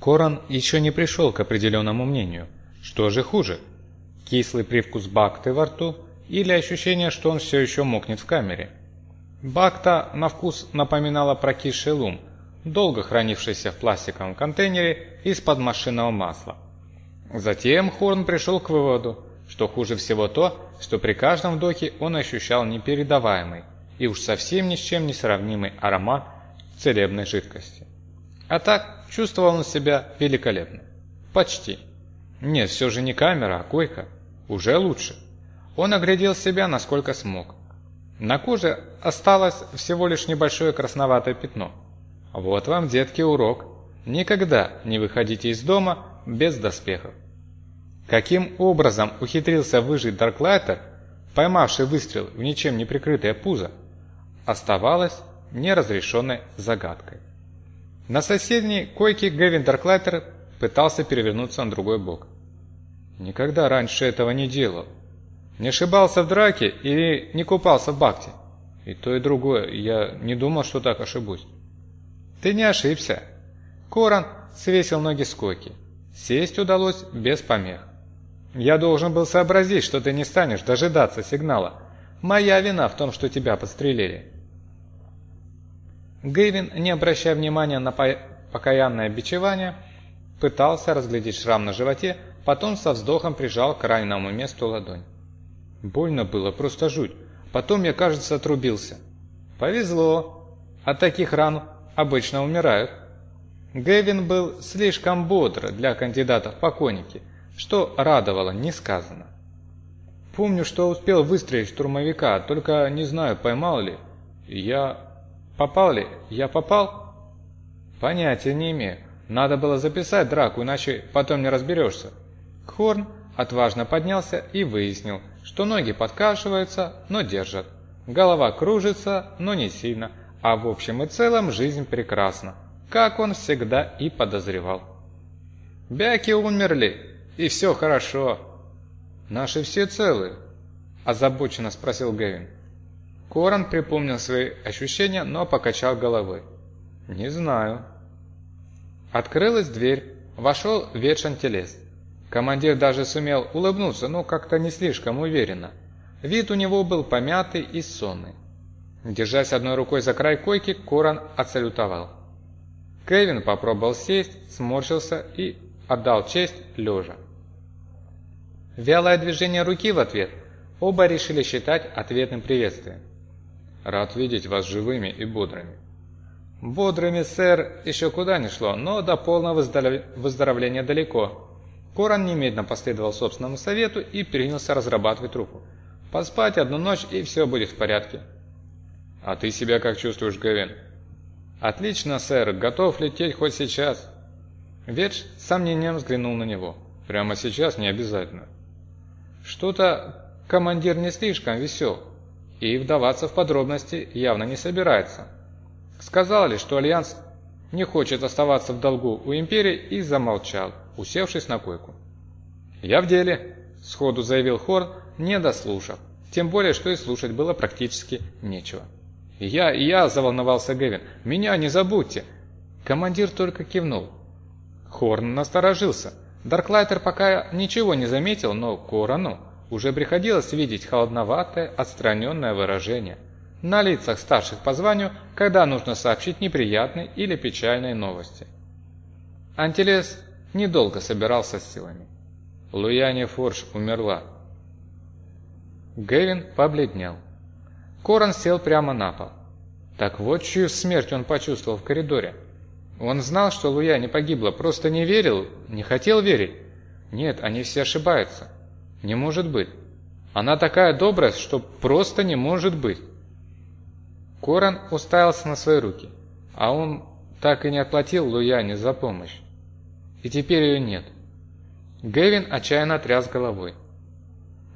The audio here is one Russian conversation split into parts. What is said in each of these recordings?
Коран еще не пришел к определенному мнению. Что же хуже? Кислый привкус бакты во рту или ощущение, что он все еще мокнет в камере? Бакта на вкус напоминала прокисший лум, долго хранившийся в пластиковом контейнере из-под машинного масла. Затем Хорн пришел к выводу, что хуже всего то, что при каждом вдохе он ощущал непередаваемый и уж совсем ни с чем не сравнимый аромат целебной жидкости. А так чувствовал он себя великолепно. Почти. Нет, все же не камера, а койка. Уже лучше. Он оглядел себя, насколько смог. На коже осталось всего лишь небольшое красноватое пятно. Вот вам, детки, урок. Никогда не выходите из дома без доспехов. Каким образом ухитрился выжить Дарклайтер, поймавший выстрел в ничем не прикрытое пузо, оставалось неразрешенной загадкой. На соседней койке Гевин Дарклайтер пытался перевернуться на другой бок. Никогда раньше этого не делал. Не ошибался в драке или не купался в бакте. И то, и другое. Я не думал, что так ошибусь. Ты не ошибся. Коран свесил ноги с койки. Сесть удалось без помех. Я должен был сообразить, что ты не станешь дожидаться сигнала. Моя вина в том, что тебя подстрелили. Гэвин, не обращая внимания на покаянное бичевание, пытался разглядеть шрам на животе, потом со вздохом прижал к раненому месту ладонь. Больно было, просто жуть. Потом я, кажется, отрубился. Повезло. От таких ран обычно умирают. Гэвин был слишком бодр для кандидата в покойники, что радовало несказанно. Помню, что успел выстрелить штурмовика, только не знаю, поймал ли. Я Попал ли? Я попал? Понятия не имею. Надо было записать драку, иначе потом не разберешься. Хорн отважно поднялся и выяснил, что ноги подкашиваются, но держат. Голова кружится, но не сильно, а в общем и целом жизнь прекрасна, как он всегда и подозревал. «Бяки умерли, и все хорошо». «Наши все целы?» – озабоченно спросил Гевин. Коран припомнил свои ощущения, но покачал головой. «Не знаю». Открылась дверь, вошел Ветшантелес. Командир даже сумел улыбнуться, но как-то не слишком уверенно. Вид у него был помятый и сонный. Держась одной рукой за край койки, Коран отсалютовал. Кевин попробовал сесть, сморщился и отдал честь лежа. Вялое движение руки в ответ оба решили считать ответным приветствием. Рад видеть вас живыми и бодрыми. Бодрыми, сэр, еще куда не шло, но до полного выздоровления далеко. Коран немедленно последовал собственному совету и принялся разрабатывать руку. Поспать одну ночь, и все будет в порядке. А ты себя как чувствуешь, Гавин? Отлично, сэр, готов лететь хоть сейчас. Ведж с сомнением взглянул на него. Прямо сейчас не обязательно. Что-то командир не слишком весел и вдаваться в подробности явно не собирается. Сказал лишь, что Альянс не хочет оставаться в долгу у Империи и замолчал, усевшись на койку. «Я в деле», – сходу заявил Хорн, не дослушав, тем более, что и слушать было практически нечего. «Я, я», – заволновался Гевин, – «меня не забудьте». Командир только кивнул. Хорн насторожился. Дарклайтер пока ничего не заметил, но Корану уже приходилось видеть холодноватое, отстраненное выражение на лицах старших по званию, когда нужно сообщить неприятные или печальные новости. Антилес недолго собирался с силами. Луяне Форш умерла. Гевин побледнел. Корон сел прямо на пол. Так вот чью смерть он почувствовал в коридоре. Он знал, что Луя не погибла, просто не верил, не хотел верить. Нет, они все ошибаются. Не может быть. Она такая добрая, что просто не может быть. Коран уставился на свои руки, а он так и не отплатил Луяне за помощь. И теперь ее нет. Гэвин отчаянно тряс головой.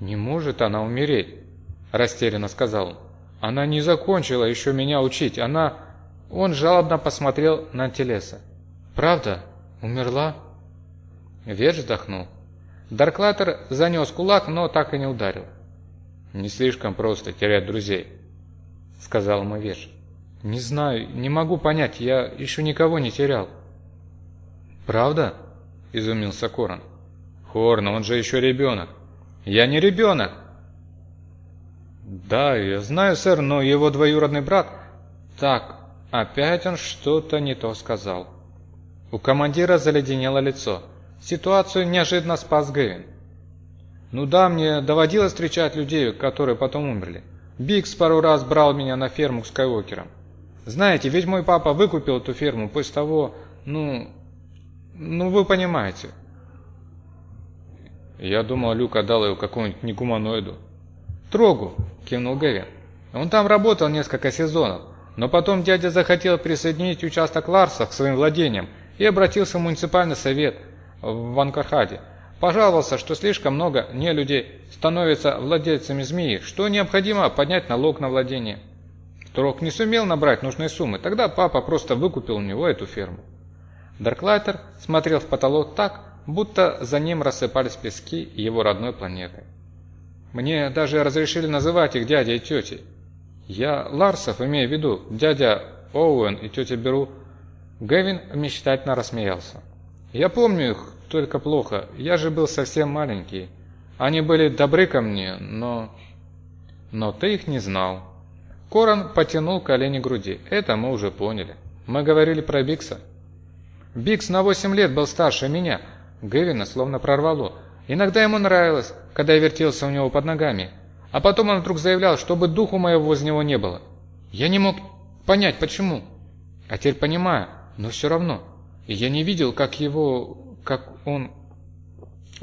«Не может она умереть», – растерянно сказал он. «Она не закончила еще меня учить, она...» Он жалобно посмотрел на Телеса. «Правда? Умерла?» Верш вздохнул. Дарклатер занес кулак, но так и не ударил. «Не слишком просто терять друзей», — сказал ему Веш. «Не знаю, не могу понять, я еще никого не терял». «Правда?» – изумился Корон. «Хорн, он же еще ребенок». «Я не ребенок!» «Да, я знаю, сэр, но его двоюродный брат...» «Так, опять он что-то не то сказал». У командира заледенело лицо. Ситуацию неожиданно спас Гэвин. «Ну да, мне доводилось встречать людей, которые потом умерли. Бикс пару раз брал меня на ферму к Скайуокерам. Знаете, ведь мой папа выкупил эту ферму после того, ну... Ну, вы понимаете». Я думал, Люк отдал его какому-нибудь негуманоиду. «Трогу», — кивнул Гэвин. «Он там работал несколько сезонов, но потом дядя захотел присоединить участок Ларса к своим владениям и обратился в муниципальный совет в Анкархаде. Пожаловался, что слишком много нелюдей становятся владельцами змеи, что необходимо поднять налог на владение. Трог не сумел набрать нужной суммы, тогда папа просто выкупил у него эту ферму. Дарклайтер смотрел в потолок так, будто за ним рассыпались пески его родной планеты. Мне даже разрешили называть их дядей и тетей. Я Ларсов имею в виду, дядя Оуэн и тетя Беру. Гэвин мечтательно рассмеялся. Я помню их только плохо, я же был совсем маленький. Они были добры ко мне, но... Но ты их не знал. Коран потянул колени груди. Это мы уже поняли. Мы говорили про Бикса. Бикс на восемь лет был старше меня, Гэвина словно прорвало. Иногда ему нравилось, когда я вертелся у него под ногами. А потом он вдруг заявлял, чтобы духу моего возле него не было. Я не мог понять, почему. А теперь понимаю, но все равно. И я не видел, как его... как он...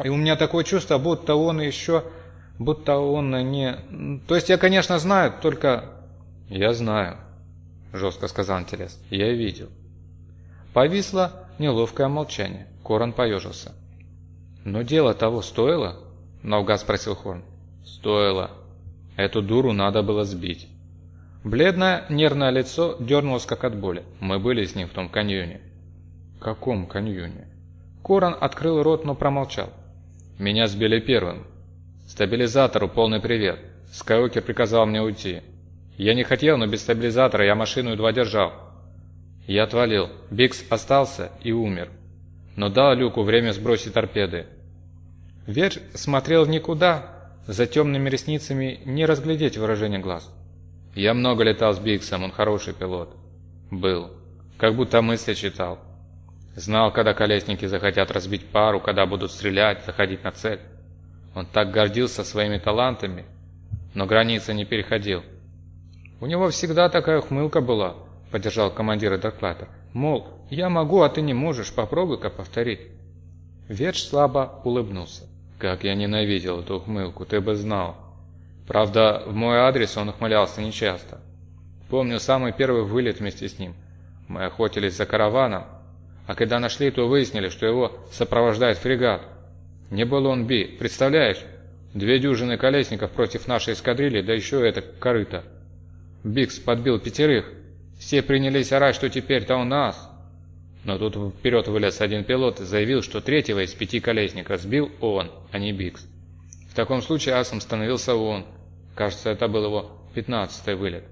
И у меня такое чувство, будто он еще... будто он не... То есть я, конечно, знаю, только... Я знаю, жестко сказал Антелес. Я видел. Повисло неловкое молчание. Корон поежился. «Но дело того стоило?» – наугад спросил Хорн. «Стоило. Эту дуру надо было сбить». Бледное, нервное лицо дернулось как от боли. Мы были с ним в том каньоне. «Каком каньоне?» Корон открыл рот, но промолчал. «Меня сбили первым. Стабилизатору полный привет. Скайуокер приказал мне уйти. Я не хотел, но без стабилизатора я машину едва держал. Я отвалил. Бикс остался и умер но дал Люку время сбросить торпеды. Верь смотрел в никуда, за темными ресницами не разглядеть выражение глаз. Я много летал с Биксом, он хороший пилот. Был. Как будто мысли читал. Знал, когда колесники захотят разбить пару, когда будут стрелять, заходить на цель. Он так гордился своими талантами, но границы не переходил. У него всегда такая ухмылка была, поддержал командир доклада. Мол, я могу, а ты не можешь, попробуй-ка повторить. Верш слабо улыбнулся. Как я ненавидел эту ухмылку, ты бы знал. Правда, в мой адрес он ухмылялся нечасто. Помню самый первый вылет вместе с ним. Мы охотились за караваном, а когда нашли, то выяснили, что его сопровождает фрегат. Не был он би, представляешь? Две дюжины колесников против нашей эскадрильи, да еще это корыто. Бикс подбил пятерых, все принялись орать, что теперь-то у нас. Но тут вперед вылез один пилот и заявил, что третьего из пяти колесников сбил он, а не Бикс. В таком случае асом становился он. Кажется, это был его пятнадцатый вылет.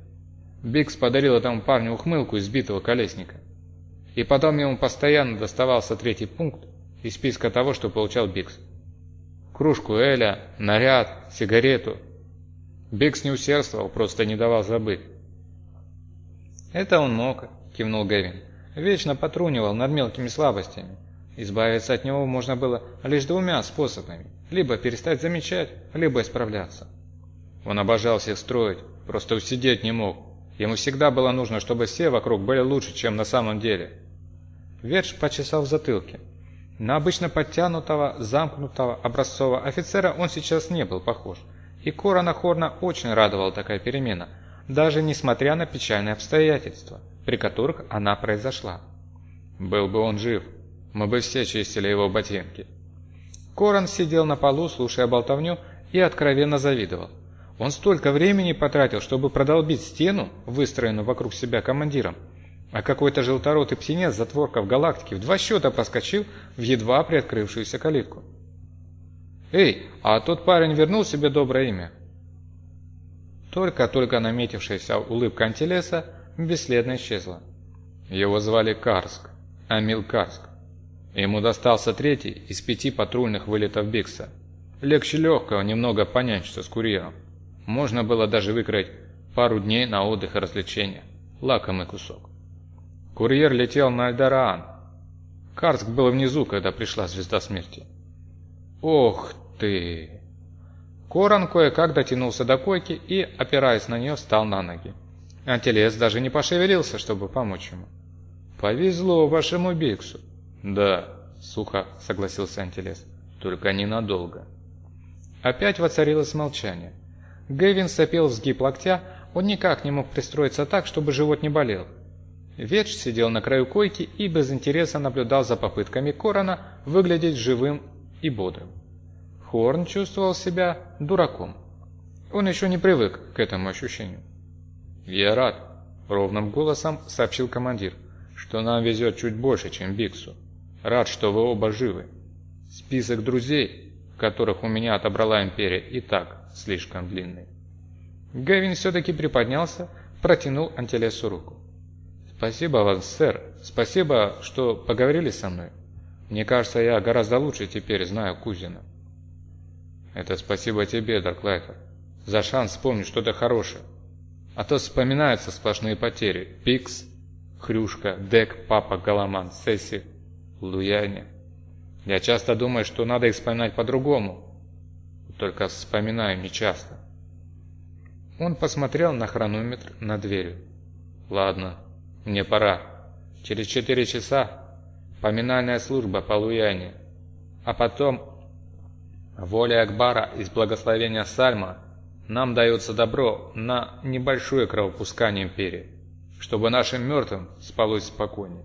Бикс подарил этому парню ухмылку избитого колесника. И потом ему постоянно доставался третий пункт из списка того, что получал Бикс. Кружку Эля, наряд, сигарету. Бикс не усердствовал, просто не давал забыть. «Это он мог», – кивнул Гэвин. «Вечно потрунивал над мелкими слабостями. Избавиться от него можно было лишь двумя способами. Либо перестать замечать, либо исправляться. Он обожал всех строить, просто усидеть не мог. Ему всегда было нужно, чтобы все вокруг были лучше, чем на самом деле». Верш почесал в затылке. На обычно подтянутого, замкнутого, образцового офицера он сейчас не был похож. И Корона Хорна очень радовала такая перемена – даже несмотря на печальные обстоятельства, при которых она произошла. Был бы он жив, мы бы все чистили его ботинки. Коран сидел на полу, слушая болтовню, и откровенно завидовал. Он столько времени потратил, чтобы продолбить стену, выстроенную вокруг себя командиром, а какой-то желторотый птенец затворка в галактике в два счета проскочил в едва приоткрывшуюся калитку. «Эй, а тот парень вернул себе доброе имя?» Только-только наметившаяся улыбка Антилеса бесследно исчезла. Его звали Карск, Амил Карск. Ему достался третий из пяти патрульных вылетов Бикса. Легче легкого немного понянчиться с курьером. Можно было даже выкроить пару дней на отдых и развлечения. Лакомый кусок. Курьер летел на Альдараан. Карск был внизу, когда пришла звезда смерти. «Ох ты!» Коран кое-как дотянулся до койки и, опираясь на нее, встал на ноги. Антелес даже не пошевелился, чтобы помочь ему. «Повезло вашему Биксу». «Да», — сухо согласился Антелес, — «только ненадолго». Опять воцарилось молчание. Гэвин сопел сгиб локтя, он никак не мог пристроиться так, чтобы живот не болел. Ветч сидел на краю койки и без интереса наблюдал за попытками Корона выглядеть живым и бодрым. Хорн чувствовал себя дураком. Он еще не привык к этому ощущению. «Я рад», — ровным голосом сообщил командир, «что нам везет чуть больше, чем Биксу. Рад, что вы оба живы. Список друзей, которых у меня отобрала Империя, и так слишком длинный». Гевин все-таки приподнялся, протянул Антелесу руку. «Спасибо вам, сэр. Спасибо, что поговорили со мной. Мне кажется, я гораздо лучше теперь знаю кузина». Это спасибо тебе, Дарклайтер, за шанс вспомнить что-то хорошее. А то вспоминаются сплошные потери. Пикс, Хрюшка, Дек, Папа, Галаман, Сесси, Луяне. Я часто думаю, что надо их вспоминать по-другому. Только вспоминаю нечасто. Он посмотрел на хронометр на дверью. Ладно, мне пора. Через четыре часа поминальная служба по Луяне. А потом Воля Акбара из благословения Сальма нам дается добро на небольшое кровопускание империи, чтобы нашим мертвым спалось спокойнее.